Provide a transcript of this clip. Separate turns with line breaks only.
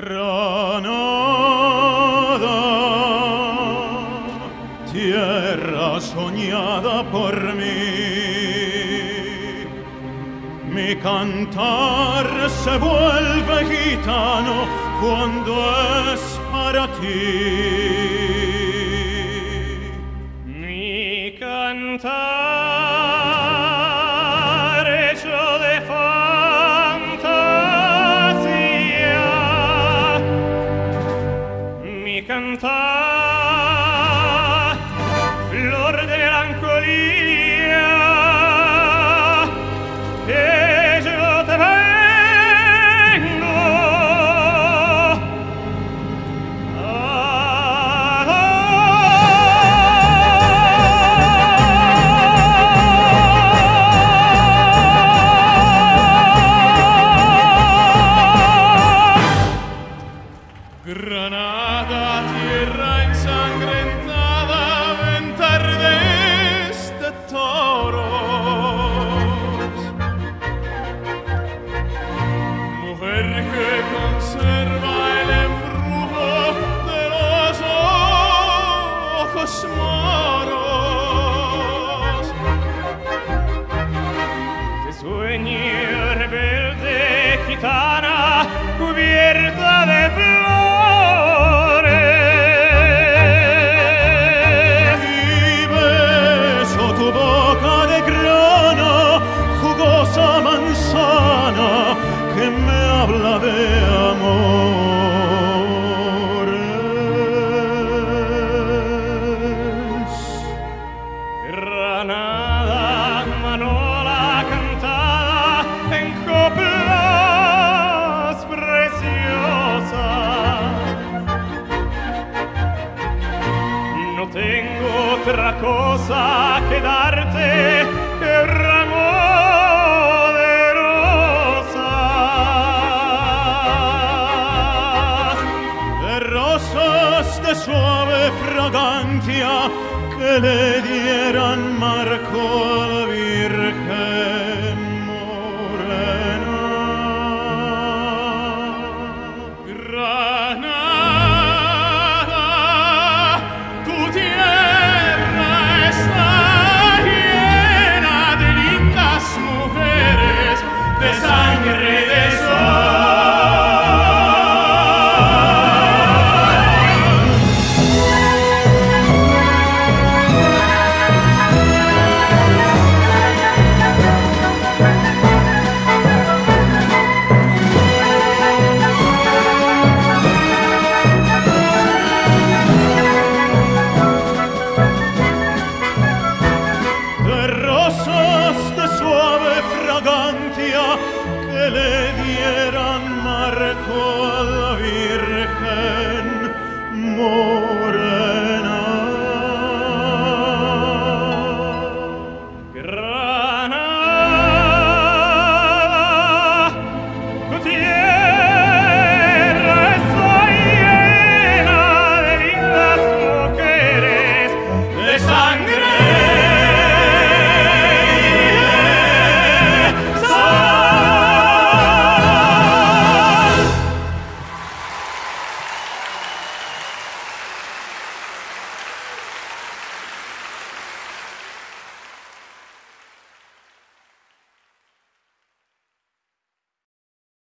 Granada, tierra soñada por mí. Mi cantar se vuelve gitano cuando es para ti.
Mi cantar mi canta. Flor de melancolía. Que
me habla de amores.
Granada, manola cantada en coplas preciosas. No tengo otra cosa que darte que de
suave fragancia que le dieran marco a la Virgen morena. Granada, tu tierra está llena de lindas mujeres, de